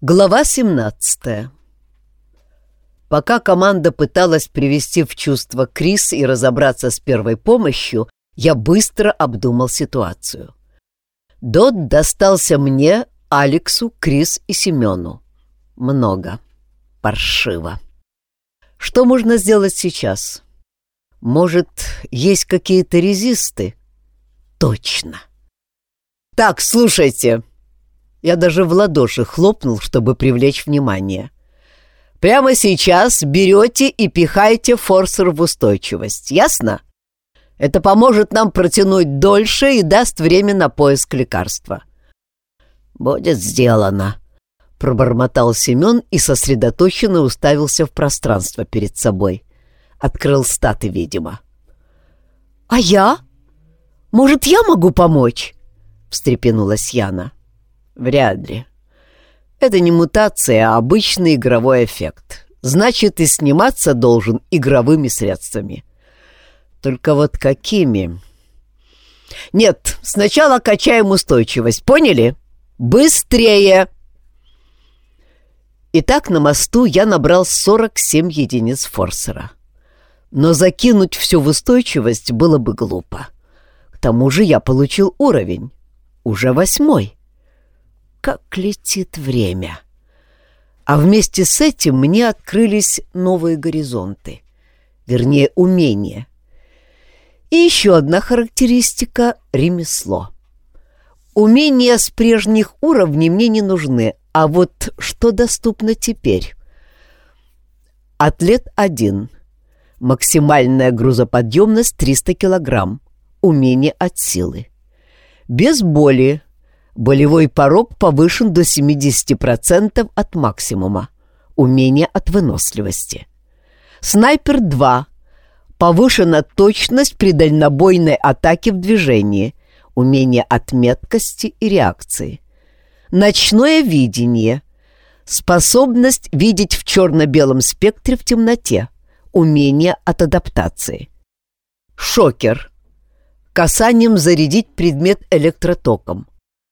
Глава 17 Пока команда пыталась привести в чувство Крис и разобраться с первой помощью, я быстро обдумал ситуацию. Дот достался мне, Алексу, Крис и Семену. Много. Паршиво. Что можно сделать сейчас? Может, есть какие-то резисты? Точно. Так, слушайте, я даже в ладоши хлопнул, чтобы привлечь внимание. Прямо сейчас берете и пихаете форсер в устойчивость, ясно? Это поможет нам протянуть дольше и даст время на поиск лекарства. «Будет сделано», — пробормотал Семен и сосредоточенно уставился в пространство перед собой. Открыл статы, видимо. «А я? Может, я могу помочь?» — встрепенулась Яна. Вряд ли. Это не мутация, а обычный игровой эффект. Значит, и сниматься должен игровыми средствами. Только вот какими? Нет, сначала качаем устойчивость, поняли? Быстрее! Итак, на мосту я набрал 47 единиц форсера. Но закинуть все в устойчивость было бы глупо. К тому же я получил уровень. Уже восьмой как летит время. А вместе с этим мне открылись новые горизонты, вернее, умения. И еще одна характеристика — ремесло. Умения с прежних уровней мне не нужны, а вот что доступно теперь? Атлет 1. Максимальная грузоподъемность 300 килограмм. Умение от силы. Без боли Болевой порог повышен до 70% от максимума. Умение от выносливости. Снайпер 2. Повышена точность при дальнобойной атаке в движении. Умение от меткости и реакции. Ночное видение. Способность видеть в черно-белом спектре в темноте. Умение от адаптации. Шокер. Касанием зарядить предмет электротоком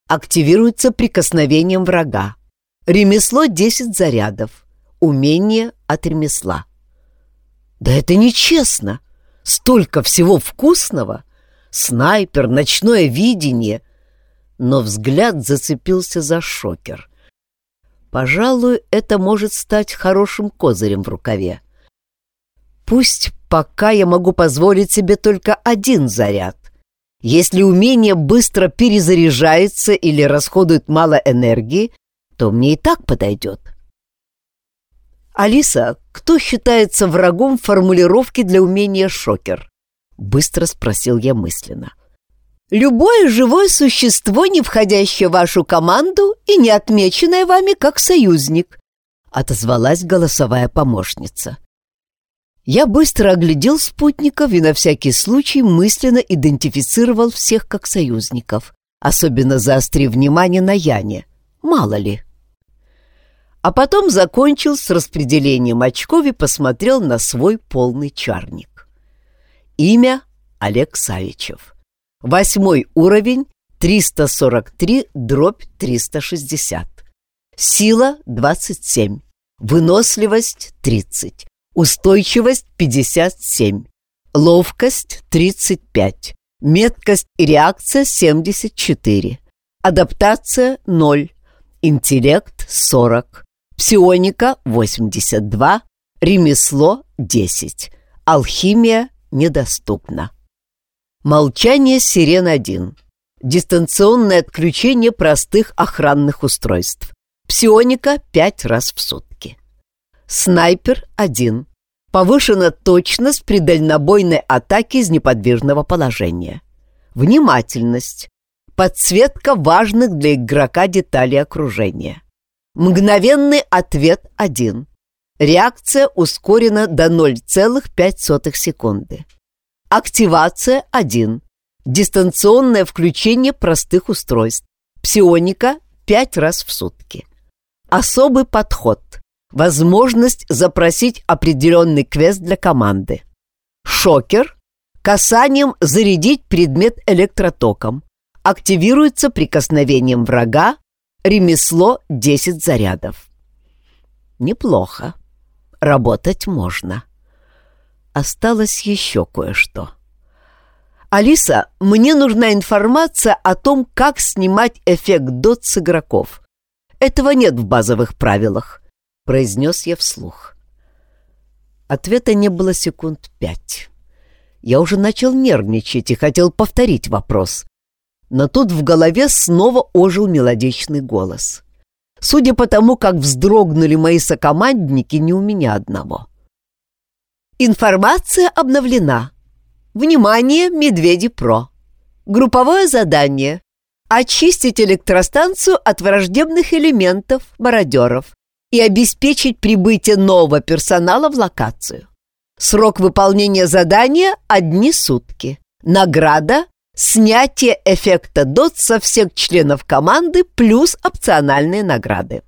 активируется прикосновением врага. Ремесло 10 зарядов. Умение от ремесла. Да это нечестно. Столько всего вкусного. Снайпер, ночное видение. Но взгляд зацепился за шокер. Пожалуй, это может стать хорошим козырем в рукаве. Пусть пока я могу позволить себе только один заряд. Если умение быстро перезаряжается или расходует мало энергии, то мне и так подойдет. «Алиса, кто считается врагом формулировки для умения шокер?» — быстро спросил я мысленно. «Любое живое существо, не входящее в вашу команду и не отмеченное вами как союзник», — отозвалась голосовая помощница. Я быстро оглядел спутников и на всякий случай мысленно идентифицировал всех как союзников, особенно заострив внимание на Яне. Мало ли. А потом закончил с распределением очков и посмотрел на свой полный чарник. Имя Олег Савичев. Восьмой уровень 343 дробь 360. Сила 27. Выносливость 30. Устойчивость 57. Ловкость 35. Меткость и реакция 74. Адаптация 0. Интеллект 40. Псионика 82. Ремесло 10. Алхимия недоступна. Молчание сирен 1. Дистанционное отключение простых охранных устройств. Псионика 5 раз в сутки. Снайпер 1. Повышена точность при дальнобойной атаке из неподвижного положения. Внимательность. Подсветка важных для игрока деталей окружения. Мгновенный ответ 1. Реакция ускорена до 0,5 секунды. Активация 1. Дистанционное включение простых устройств. Псионика 5 раз в сутки. Особый подход возможность запросить определенный квест для команды. Шокер – касанием зарядить предмет электротоком. Активируется прикосновением врага. ремесло 10 зарядов. Неплохо. Работать можно. Осталось еще кое-что. «Алиса, мне нужна информация о том, как снимать эффект дот с игроков. Этого нет в базовых правилах», — произнес я вслух. Ответа не было секунд пять. Я уже начал нервничать и хотел повторить вопрос. Но тут в голове снова ожил мелодичный голос. Судя по тому, как вздрогнули мои сокомандники, не у меня одного. Информация обновлена. Внимание, Медведи Про. Групповое задание. Очистить электростанцию от враждебных элементов, мародеров и обеспечить прибытие нового персонала в локацию. Срок выполнения задания – одни сутки. Награда – снятие эффекта ДОТ со всех членов команды плюс опциональные награды.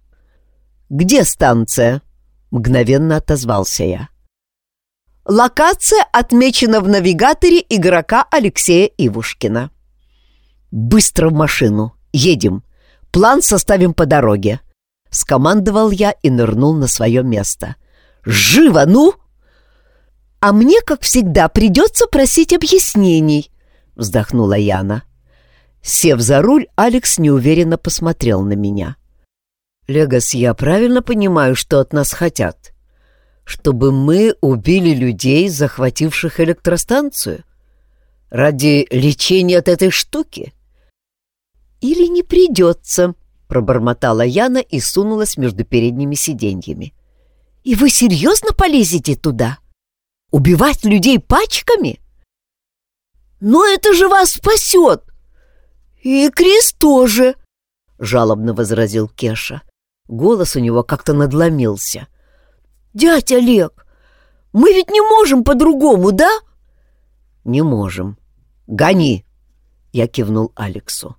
«Где станция?» – мгновенно отозвался я. Локация отмечена в навигаторе игрока Алексея Ивушкина. «Быстро в машину! Едем! План составим по дороге!» — скомандовал я и нырнул на свое место. «Живо, ну!» «А мне, как всегда, придется просить объяснений», — вздохнула Яна. Сев за руль, Алекс неуверенно посмотрел на меня. «Легас, я правильно понимаю, что от нас хотят?» чтобы мы убили людей, захвативших электростанцию? Ради лечения от этой штуки? Или не придется, пробормотала Яна и сунулась между передними сиденьями. И вы серьезно полезете туда? Убивать людей пачками? Но это же вас спасет! И Крис тоже, жалобно возразил Кеша. Голос у него как-то надломился. — «Дядя Олег, мы ведь не можем по-другому, да?» «Не можем. Гони!» — я кивнул Алексу.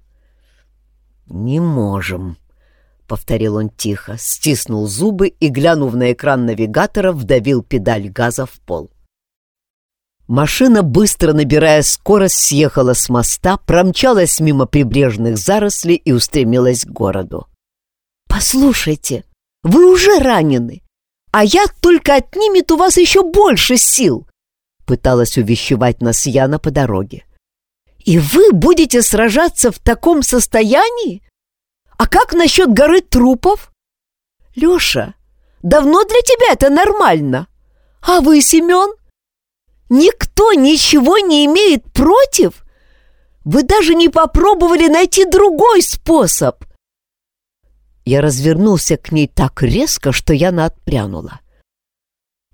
«Не можем», — повторил он тихо, стиснул зубы и, глянув на экран навигатора, вдавил педаль газа в пол. Машина, быстро набирая скорость, съехала с моста, промчалась мимо прибрежных зарослей и устремилась к городу. «Послушайте, вы уже ранены а я только отнимет у вас еще больше сил!» Пыталась увещевать нас Яна по дороге. «И вы будете сражаться в таком состоянии? А как насчет горы трупов? Леша, давно для тебя это нормально? А вы, Семен? Никто ничего не имеет против? Вы даже не попробовали найти другой способ!» Я развернулся к ней так резко, что Яна отпрянула.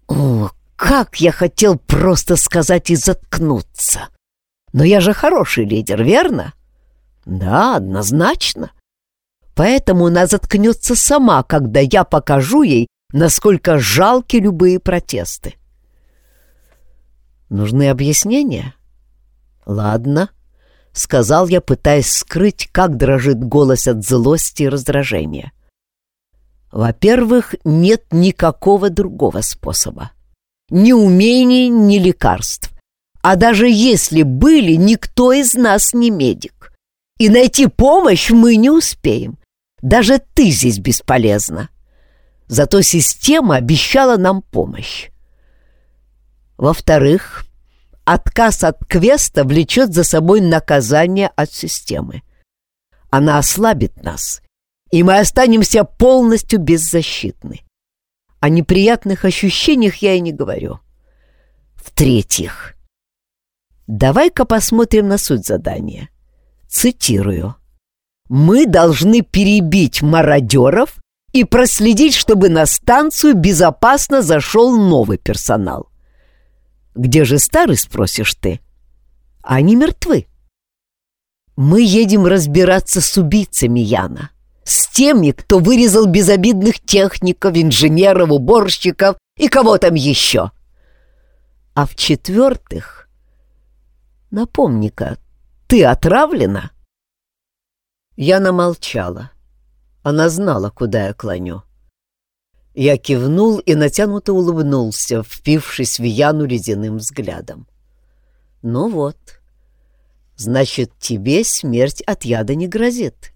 О, как я хотел просто сказать и заткнуться! Но я же хороший лидер, верно? Да, однозначно. Поэтому она заткнется сама, когда я покажу ей, насколько жалки любые протесты. Нужны объяснения? Ладно, — сказал я, пытаясь скрыть, как дрожит голос от злости и раздражения. Во-первых, нет никакого другого способа. Ни умений, ни лекарств. А даже если были, никто из нас не медик. И найти помощь мы не успеем. Даже ты здесь бесполезна. Зато система обещала нам помощь. Во-вторых, Отказ от квеста влечет за собой наказание от системы. Она ослабит нас, и мы останемся полностью беззащитны. О неприятных ощущениях я и не говорю. В-третьих, давай-ка посмотрим на суть задания. Цитирую. «Мы должны перебить мародеров и проследить, чтобы на станцию безопасно зашел новый персонал. Где же старый, спросишь ты? Они мертвы. Мы едем разбираться с убийцами Яна. С теми, кто вырезал безобидных техников, инженеров, уборщиков и кого там еще. А в-четвертых, напомни-ка, ты отравлена? Яна молчала. Она знала, куда я клоню. Я кивнул и натянуто улыбнулся, впившись в Яну ледяным взглядом. «Ну вот, значит, тебе смерть от яда не грозит.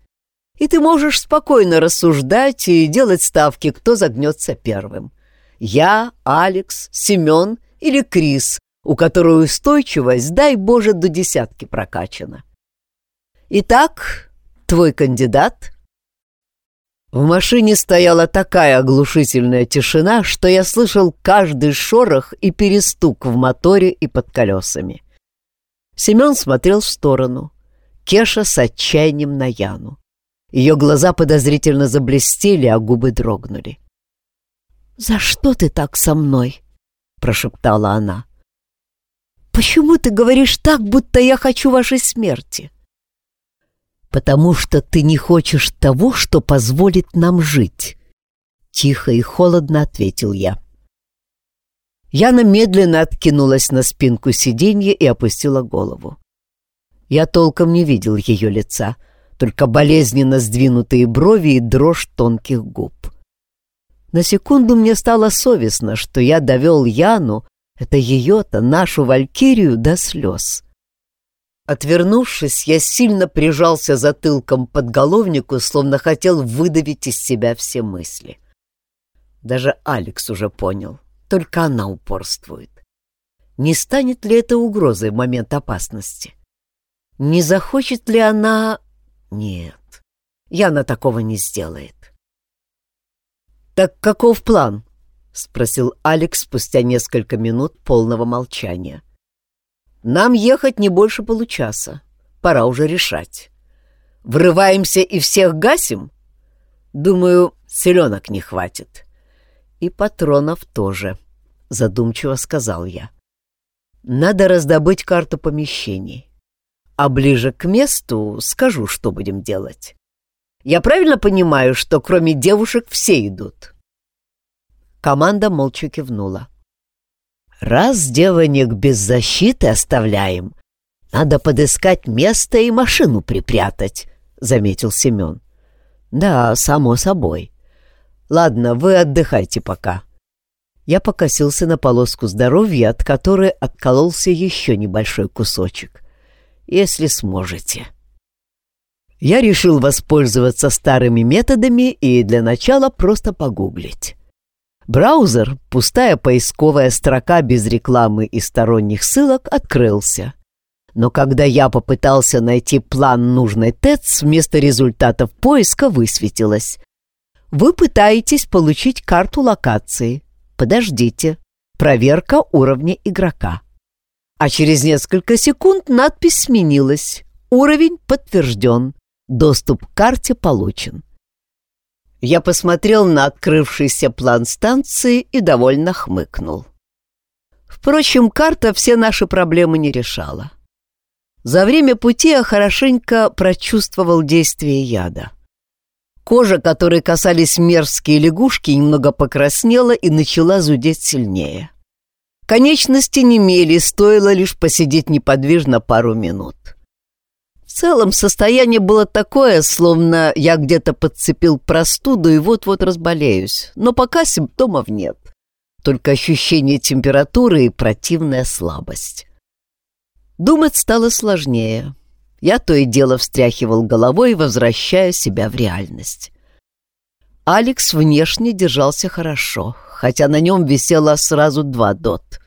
и ты можешь спокойно рассуждать и делать ставки, кто загнется первым. Я, Алекс, Семен или Крис, у которой устойчивость, дай Боже, до десятки прокачана. Итак, твой кандидат? В машине стояла такая оглушительная тишина, что я слышал каждый шорох и перестук в моторе и под колесами. Семен смотрел в сторону. Кеша с отчаянием на Яну. Ее глаза подозрительно заблестели, а губы дрогнули. «За что ты так со мной?» — прошептала она. «Почему ты говоришь так, будто я хочу вашей смерти?» «Потому что ты не хочешь того, что позволит нам жить», — тихо и холодно ответил я. Яна медленно откинулась на спинку сиденья и опустила голову. Я толком не видел ее лица — только болезненно сдвинутые брови и дрожь тонких губ. На секунду мне стало совестно, что я довел Яну, это ее-то, нашу валькирию, до слез. Отвернувшись, я сильно прижался затылком под головнику, словно хотел выдавить из себя все мысли. Даже Алекс уже понял, только она упорствует. Не станет ли это угрозой в момент опасности? Не захочет ли она нет, Яна такого не сделает. «Так каков план?» — спросил Алекс спустя несколько минут полного молчания. «Нам ехать не больше получаса. Пора уже решать. Врываемся и всех гасим? Думаю, селенок не хватит. И патронов тоже», — задумчиво сказал я. «Надо раздобыть карту помещений а ближе к месту скажу, что будем делать. Я правильно понимаю, что кроме девушек все идут?» Команда молча кивнула. «Раз девонек без защиты оставляем, надо подыскать место и машину припрятать», — заметил Семен. «Да, само собой. Ладно, вы отдыхайте пока». Я покосился на полоску здоровья, от которой откололся еще небольшой кусочек если сможете. Я решил воспользоваться старыми методами и для начала просто погуглить. Браузер, пустая поисковая строка без рекламы и сторонних ссылок, открылся. Но когда я попытался найти план нужной ТЭЦ, вместо результатов поиска высветилось. Вы пытаетесь получить карту локации. Подождите. Проверка уровня игрока. А через несколько секунд надпись сменилась. Уровень подтвержден. Доступ к карте получен. Я посмотрел на открывшийся план станции и довольно хмыкнул. Впрочем, карта все наши проблемы не решала. За время пути я хорошенько прочувствовал действие яда. Кожа, которой касались мерзкие лягушки, немного покраснела и начала зудеть сильнее. Конечности немели, стоило лишь посидеть неподвижно пару минут. В целом состояние было такое, словно я где-то подцепил простуду и вот-вот разболеюсь, но пока симптомов нет. Только ощущение температуры и противная слабость. Думать стало сложнее. Я то и дело встряхивал головой, возвращая себя в реальность. Алекс внешне держался хорошо, хотя на нем висело сразу два дот.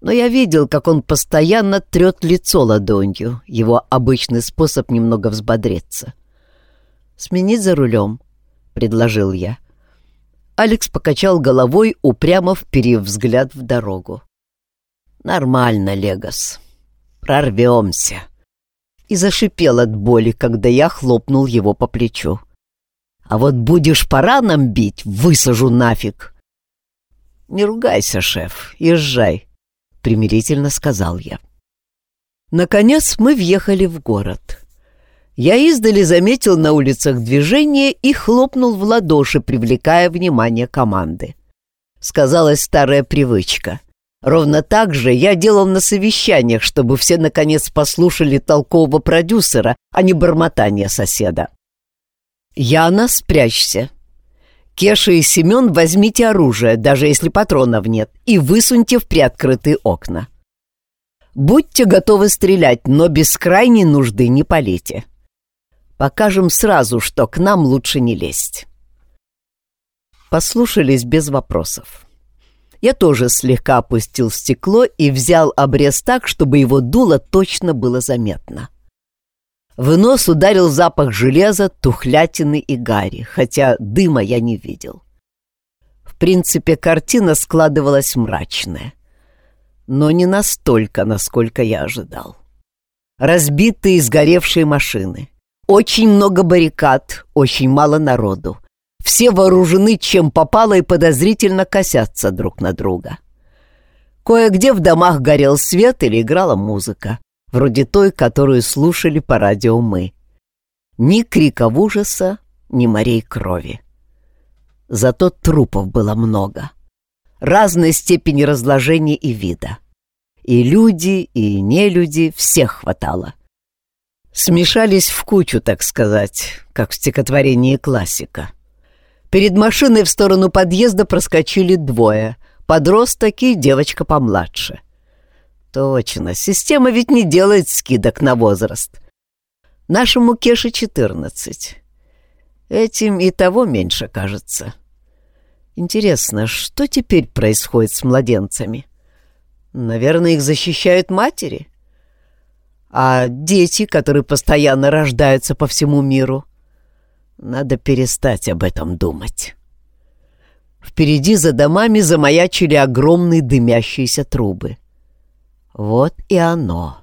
Но я видел, как он постоянно трет лицо ладонью, его обычный способ немного взбодриться. «Сменить за рулем», — предложил я. Алекс покачал головой, упрямо вперив взгляд в дорогу. «Нормально, Легос. Прорвемся». И зашипел от боли, когда я хлопнул его по плечу. «А вот будешь пора нам бить, высажу нафиг!» «Не ругайся, шеф, езжай», — примирительно сказал я. Наконец мы въехали в город. Я издали заметил на улицах движение и хлопнул в ладоши, привлекая внимание команды. Сказалась старая привычка. Ровно так же я делал на совещаниях, чтобы все наконец послушали толкового продюсера, а не бормотание соседа. «Яна, спрячься!» Кеша и Семен возьмите оружие, даже если патронов нет, и высуньте в приоткрытые окна. Будьте готовы стрелять, но без крайней нужды не полите. Покажем сразу, что к нам лучше не лезть. Послушались без вопросов. Я тоже слегка опустил стекло и взял обрез так, чтобы его дуло точно было заметно. В нос ударил запах железа, тухлятины и гари, хотя дыма я не видел. В принципе, картина складывалась мрачная. Но не настолько, насколько я ожидал. Разбитые и сгоревшие машины. Очень много баррикад, очень мало народу. Все вооружены чем попало и подозрительно косятся друг на друга. Кое-где в домах горел свет или играла музыка, вроде той, которую слушали по радио мы. Ни криков ужаса, ни морей крови. Зато трупов было много. Разной степени разложения и вида. И люди, и нелюди, всех хватало. Смешались в кучу, так сказать, как в стихотворении классика. Перед машиной в сторону подъезда проскочили двое — подросток и девочка помладше. Точно, система ведь не делает скидок на возраст. Нашему Кеше 14. Этим и того меньше кажется. Интересно, что теперь происходит с младенцами? Наверное, их защищают матери? А дети, которые постоянно рождаются по всему миру? Надо перестать об этом думать. Впереди за домами замаячили огромные дымящиеся трубы. Вот и оно.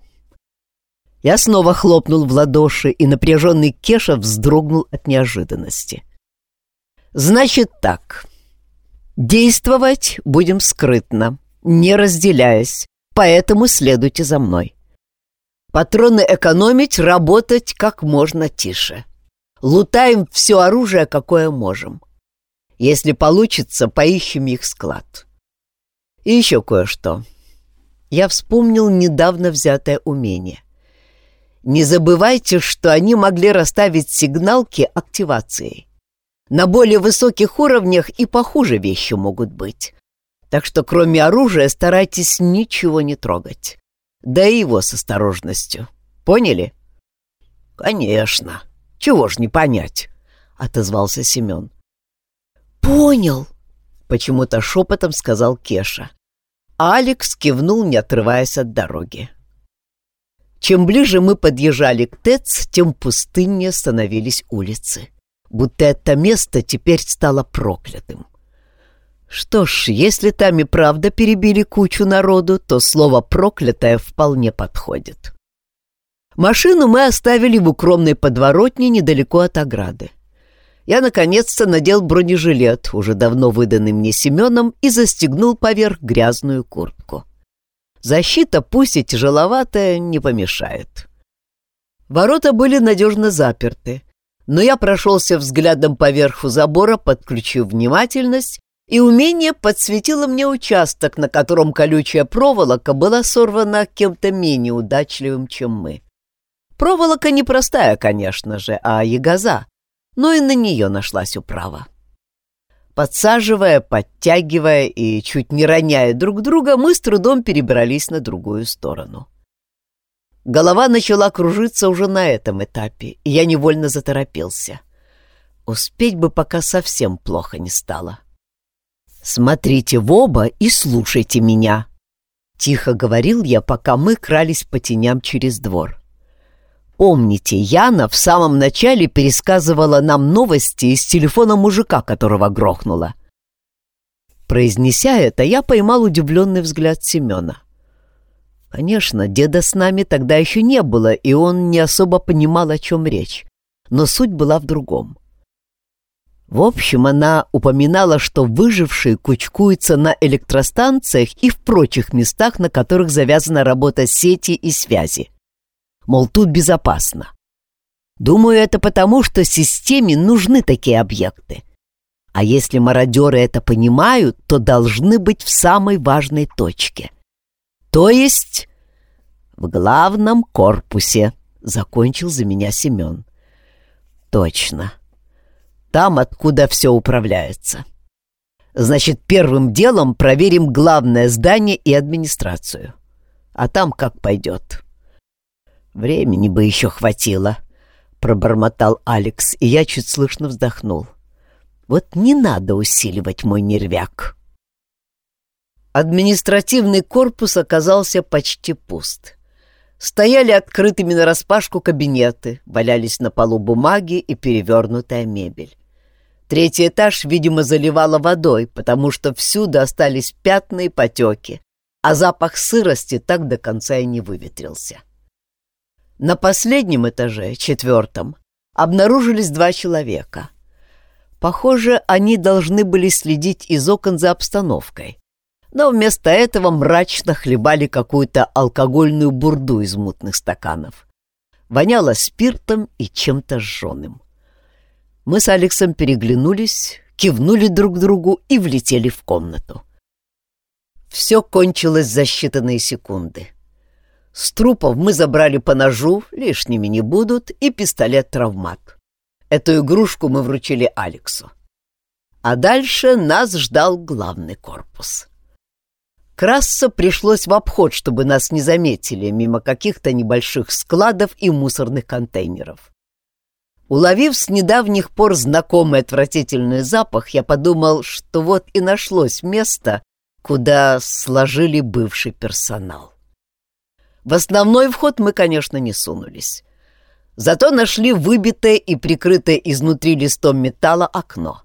Я снова хлопнул в ладоши, и напряженный Кеша вздрогнул от неожиданности. «Значит так. Действовать будем скрытно, не разделяясь, поэтому следуйте за мной. Патроны экономить, работать как можно тише. Лутаем все оружие, какое можем. Если получится, поищем их склад. И еще кое-что. Я вспомнил недавно взятое умение. Не забывайте, что они могли расставить сигналки активацией. На более высоких уровнях и похуже вещи могут быть. Так что кроме оружия старайтесь ничего не трогать. Да и его с осторожностью. Поняли? Конечно. Чего ж не понять, отозвался Семен. Понял, почему-то шепотом сказал Кеша. Алекс кивнул, не отрываясь от дороги. Чем ближе мы подъезжали к ТЭЦ, тем пустыннее становились улицы. Будто это место теперь стало проклятым. Что ж, если там и правда перебили кучу народу, то слово «проклятое» вполне подходит. Машину мы оставили в укромной подворотне недалеко от ограды. Я наконец-то надел бронежилет, уже давно выданный мне Семеном, и застегнул поверх грязную куртку. Защита, пусть и тяжеловатая, не помешает. Ворота были надежно заперты, но я прошелся взглядом поверху забора, подключив внимательность, и умение подсветило мне участок, на котором колючая проволока была сорвана кем-то менее удачливым, чем мы. Проволока непростая, конечно же, а ягоза, но и на нее нашлась управа. Подсаживая, подтягивая и чуть не роняя друг друга, мы с трудом перебрались на другую сторону. Голова начала кружиться уже на этом этапе, и я невольно заторопился. Успеть бы, пока совсем плохо не стало. «Смотрите в оба и слушайте меня», — тихо говорил я, пока мы крались по теням через двор. Помните, Яна в самом начале пересказывала нам новости из телефона мужика, которого грохнула. Произнеся это, я поймал удивленный взгляд Семена. Конечно, деда с нами тогда еще не было, и он не особо понимал, о чем речь. Но суть была в другом. В общем, она упоминала, что выжившие кучкуются на электростанциях и в прочих местах, на которых завязана работа сети и связи мол, тут безопасно. Думаю, это потому, что системе нужны такие объекты. А если мародеры это понимают, то должны быть в самой важной точке. То есть в главном корпусе, закончил за меня Семен. Точно. Там, откуда все управляется. Значит, первым делом проверим главное здание и администрацию. А там как пойдет. Времени бы еще хватило. пробормотал Алекс, и я чуть слышно вздохнул. Вот не надо усиливать мой нервяк. Административный корпус оказался почти пуст. Стояли открытыми нараспашку кабинеты, валялись на полу бумаги и перевернутая мебель. Третий этаж, видимо, заливало водой, потому что всюду остались пятна и потеки, а запах сырости так до конца и не выветрился. На последнем этаже, четвертом, обнаружились два человека. Похоже, они должны были следить из окон за обстановкой, но вместо этого мрачно хлебали какую-то алкогольную бурду из мутных стаканов. Воняло спиртом и чем-то жженым. Мы с Алексом переглянулись, кивнули друг другу и влетели в комнату. Все кончилось за считанные секунды. С трупов мы забрали по ножу, лишними не будут, и пистолет-травмат. Эту игрушку мы вручили Алексу. А дальше нас ждал главный корпус. Красться пришлось в обход, чтобы нас не заметили мимо каких-то небольших складов и мусорных контейнеров. Уловив с недавних пор знакомый отвратительный запах, я подумал, что вот и нашлось место, куда сложили бывший персонал. В основной вход мы, конечно, не сунулись. Зато нашли выбитое и прикрытое изнутри листом металла окно.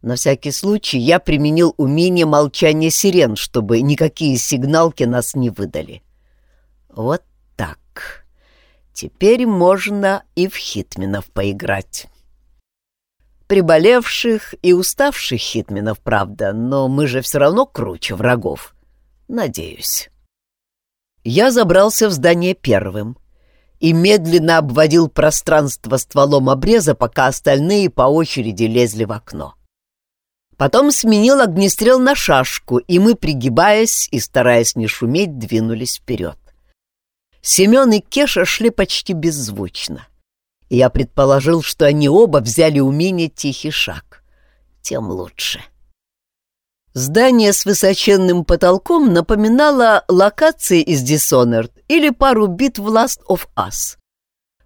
На всякий случай я применил умение молчания сирен, чтобы никакие сигналки нас не выдали. Вот так. Теперь можно и в хитменов поиграть. Приболевших и уставших хитменов, правда, но мы же все равно круче врагов. Надеюсь. Я забрался в здание первым и медленно обводил пространство стволом обреза, пока остальные по очереди лезли в окно. Потом сменил огнестрел на шашку, и мы, пригибаясь и стараясь не шуметь, двинулись вперед. Семен и Кеша шли почти беззвучно. я предположил, что они оба взяли умение «тихий шаг». Тем лучше. Здание с высоченным потолком напоминало локации из Dishonored или пару бит в Last of Us.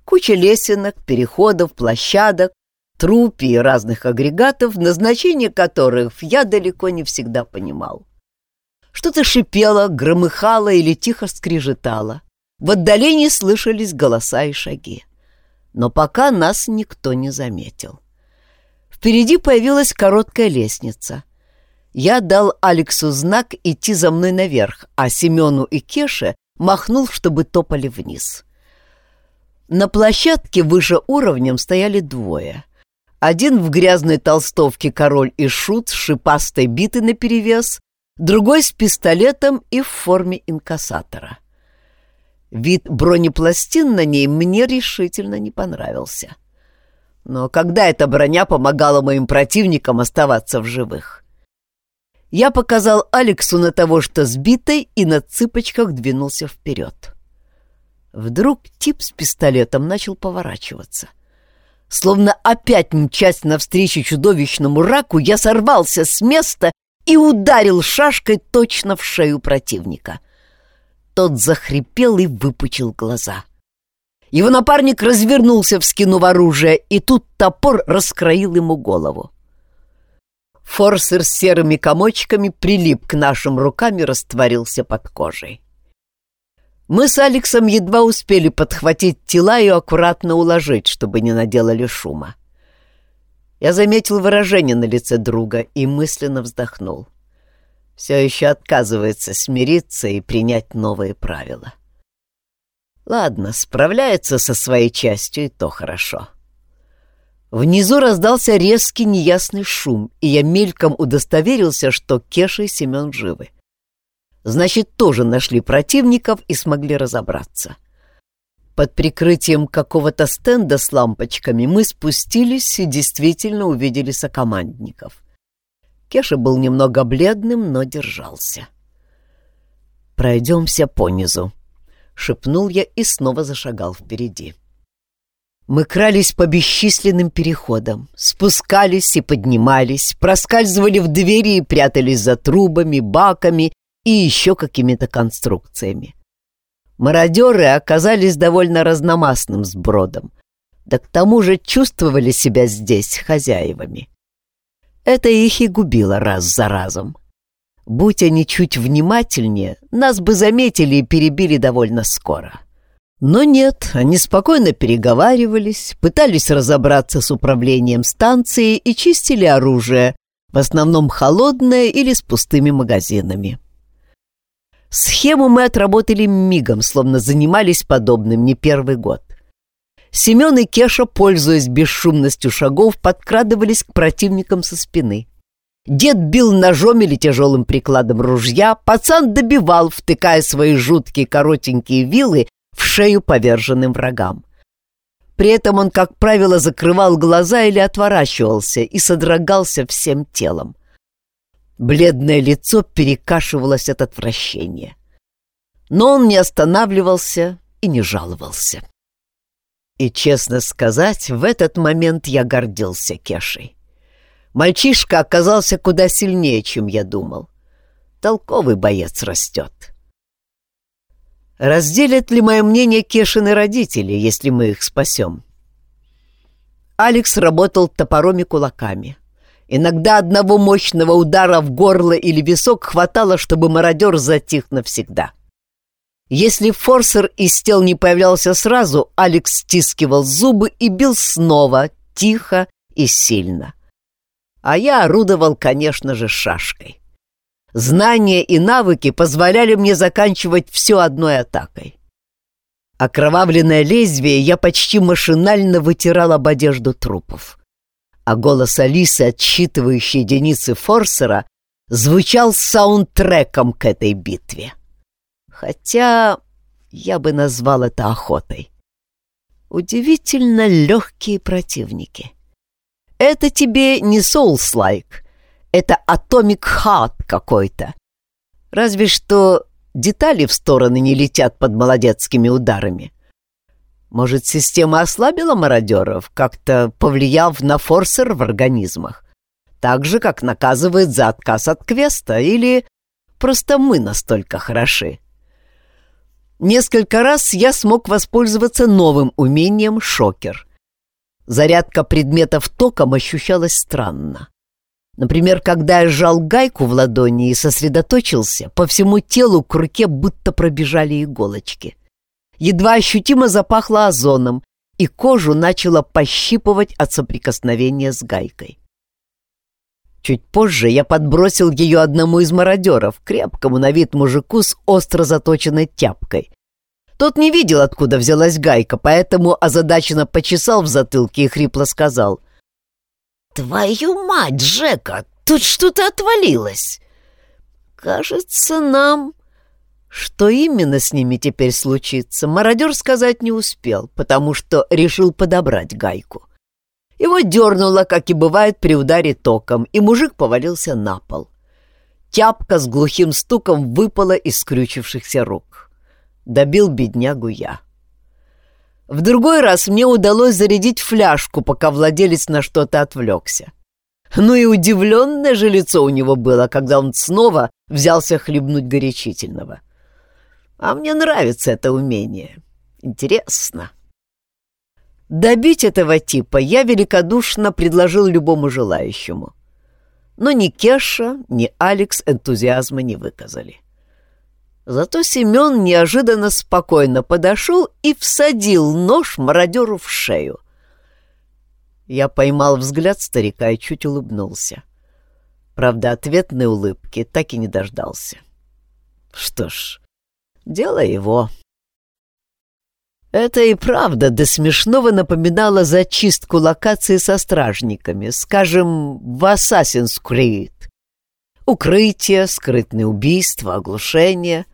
Куча лесенок, переходов, площадок, трупи и разных агрегатов, назначение которых я далеко не всегда понимал. Что-то шипело, громыхало или тихо скрежетало. В отдалении слышались голоса и шаги. Но пока нас никто не заметил. Впереди появилась короткая лестница. Я дал Алексу знак идти за мной наверх, а Семену и Кеше махнул, чтобы топали вниз. На площадке выше уровнем стояли двое — один в грязной толстовке король и шут с шипастой битой наперевес, другой с пистолетом и в форме инкассатора. Вид бронепластин на ней мне решительно не понравился. Но когда эта броня помогала моим противникам оставаться в живых? Я показал Алексу на того, что сбитой, и на цыпочках двинулся вперед. Вдруг тип с пистолетом начал поворачиваться. Словно опять мчась навстречу чудовищному раку, я сорвался с места и ударил шашкой точно в шею противника. Тот захрипел и выпучил глаза. Его напарник развернулся, вскинув оружие, и тут топор раскроил ему голову. Форсер с серыми комочками прилип к нашим рукам и растворился под кожей. Мы с Алексом едва успели подхватить тела и аккуратно уложить, чтобы не наделали шума. Я заметил выражение на лице друга и мысленно вздохнул. Все еще отказывается смириться и принять новые правила. Ладно, справляется со своей частью, и то хорошо. Внизу раздался резкий неясный шум, и я мельком удостоверился, что Кеша и Семен живы. Значит, тоже нашли противников и смогли разобраться. Под прикрытием какого-то стенда с лампочками мы спустились и действительно увидели сокомандников. Кеша был немного бледным, но держался. «Пройдемся понизу», — шепнул я и снова зашагал впереди. Мы крались по бесчисленным переходам, спускались и поднимались, проскальзывали в двери и прятались за трубами, баками и еще какими-то конструкциями. Мародеры оказались довольно разномастным сбродом. да к тому же чувствовали себя здесь хозяевами. Это их и губило раз за разом. Будь они чуть внимательнее, нас бы заметили и перебили довольно скоро. Но нет, они спокойно переговаривались, пытались разобраться с управлением станции и чистили оружие, в основном холодное или с пустыми магазинами. Схему мы отработали мигом, словно занимались подобным не первый год. Семен и Кеша, пользуясь бесшумностью шагов, подкрадывались к противникам со спины. Дед бил ножом или тяжелым прикладом ружья, пацан добивал, втыкая свои жуткие коротенькие вилы шею поверженным врагам. При этом он, как правило, закрывал глаза или отворачивался и содрогался всем телом. Бледное лицо перекашивалось от отвращения. Но он не останавливался и не жаловался. И, честно сказать, в этот момент я гордился Кешей. Мальчишка оказался куда сильнее, чем я думал. Толковый боец растет. Разделят ли мое мнение Кешины родители, если мы их спасем? Алекс работал топором и кулаками. Иногда одного мощного удара в горло или висок хватало, чтобы мародер затих навсегда. Если форсер из тел не появлялся сразу, Алекс стискивал зубы и бил снова, тихо и сильно. А я орудовал, конечно же, шашкой. Знания и навыки позволяли мне заканчивать все одной атакой. Окровавленное лезвие я почти машинально вытирал об одежду трупов. А голос Алисы, отсчитывающей единицы форсера, звучал саундтреком к этой битве. Хотя я бы назвал это охотой. Удивительно легкие противники. Это тебе не Souls-like, это Atomic Heart какой-то. Разве что детали в стороны не летят под молодецкими ударами. Может, система ослабила мародеров, как-то повлияв на форсер в организмах? Так же, как наказывает за отказ от квеста, или просто мы настолько хороши? Несколько раз я смог воспользоваться новым умением «Шокер». Зарядка предметов током ощущалась странно. Например, когда я сжал гайку в ладони и сосредоточился, по всему телу к руке будто пробежали иголочки. Едва ощутимо запахло озоном, и кожу начало пощипывать от соприкосновения с гайкой. Чуть позже я подбросил ее одному из мародеров, крепкому на вид мужику с остро заточенной тяпкой. Тот не видел, откуда взялась гайка, поэтому озадаченно почесал в затылке и хрипло сказал. «Твою мать, Жека, тут что-то отвалилось!» «Кажется, нам...» Что именно с ними теперь случится, мародер сказать не успел, потому что решил подобрать гайку. Его дернуло, как и бывает при ударе током, и мужик повалился на пол. Тяпка с глухим стуком выпала из скрючившихся рук. Добил беднягу я. В другой раз мне удалось зарядить фляжку, пока владелец на что-то отвлекся. Ну и удивленное же лицо у него было, когда он снова взялся хлебнуть горячительного. А мне нравится это умение. Интересно. Добить этого типа я великодушно предложил любому желающему. Но ни Кеша, ни Алекс энтузиазма не выказали. Зато Семен неожиданно спокойно подошел и всадил нож мародеру в шею. Я поймал взгляд старика и чуть улыбнулся. Правда, ответной улыбки так и не дождался. Что ж, дело его. Это и правда до смешного напоминало зачистку локации со стражниками, скажем, в Assassin's Creed. Укрытие, скрытные убийства, оглушение.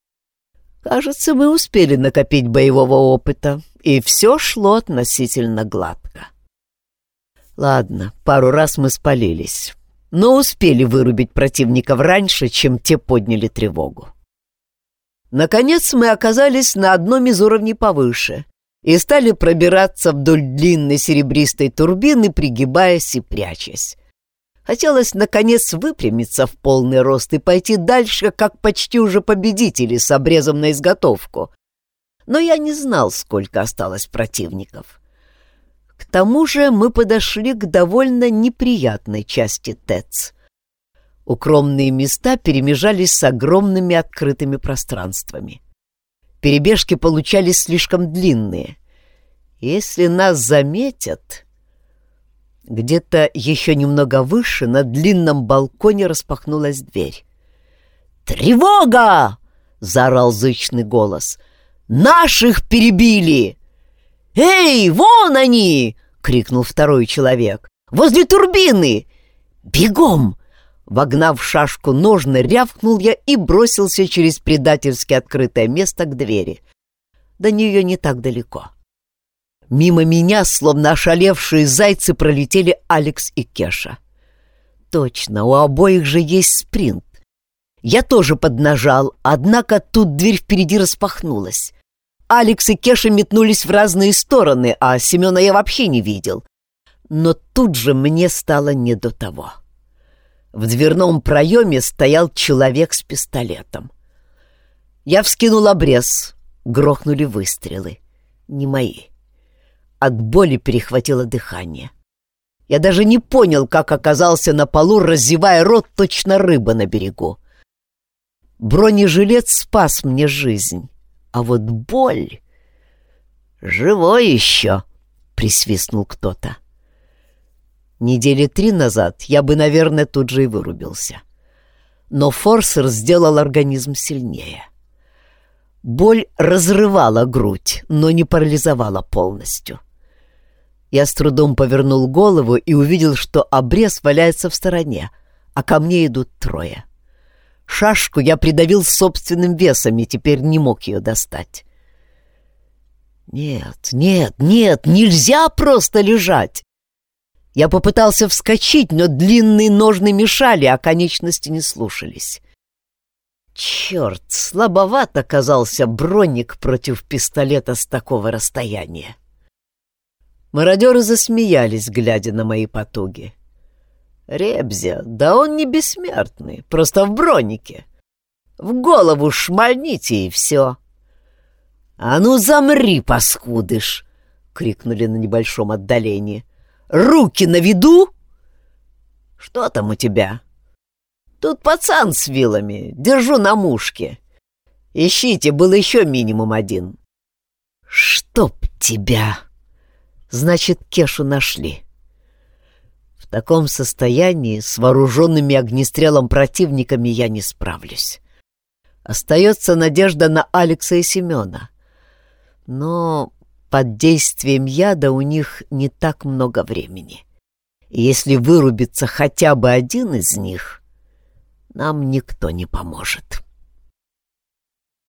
Кажется, мы успели накопить боевого опыта, и все шло относительно гладко. Ладно, пару раз мы спалились, но успели вырубить противников раньше, чем те подняли тревогу. Наконец мы оказались на одном из уровней повыше, и стали пробираться вдоль длинной серебристой турбины, пригибаясь и прячась. Хотелось, наконец, выпрямиться в полный рост и пойти дальше, как почти уже победители с обрезом на изготовку. Но я не знал, сколько осталось противников. тому же мы подошли к довольно неприятной части ТЭЦ. Укромные места перемежались с огромными открытыми пространствами. Перебежки получались слишком длинные. Если нас заметят... Где-то еще немного выше на длинном балконе распахнулась дверь. «Тревога!» — заорал зычный голос. «Наших перебили!» «Эй, вон они!» — крикнул второй человек. «Возле турбины! Бегом!» Вогнав шашку ножны, рявкнул я и бросился через предательски открытое место к двери. До нее не так далеко. Мимо меня, словно ошалевшие зайцы, пролетели Алекс и Кеша. Точно, у обоих же есть спринт. Я тоже поднажал, однако тут дверь впереди распахнулась. Алекс и Кеша метнулись в разные стороны, а Семена я вообще не видел. Но тут же мне стало не до того. В дверном проеме стоял человек с пистолетом. Я вскинул обрез, грохнули выстрелы. Не мои. От боли перехватило дыхание. Я даже не понял, как оказался на полу, разевая рот, точно рыба на берегу. Бронежилет спас мне жизнь, а вот боль... «Живой еще!» — присвистнул кто-то. Недели три назад я бы, наверное, тут же и вырубился. Но форсер сделал организм сильнее. Боль разрывала грудь, но не парализовала полностью. Я с трудом повернул голову и увидел, что обрез валяется в стороне, а ко мне идут трое. Шашку я придавил собственным весом и теперь не мог ее достать. Нет, нет, нет, нельзя просто лежать. Я попытался вскочить, но длинные ножны мешали, а конечности не слушались. Черт, слабоват оказался броник против пистолета с такого расстояния. Мародеры засмеялись, глядя на мои потуги. «Ребзя, да он не бессмертный, просто в бронике. В голову шмальните и все». «А ну замри, паскудыш!» — крикнули на небольшом отдалении. Руки на виду? Что там у тебя? Тут пацан с вилами. Держу на мушке. Ищите, был еще минимум один. Чтоб тебя! Значит, Кешу нашли. В таком состоянии с вооруженными огнестрелом противниками я не справлюсь. Остается надежда на Алекса и Семена. Но под действием яда у них не так много времени. И если вырубится хотя бы один из них, нам никто не поможет».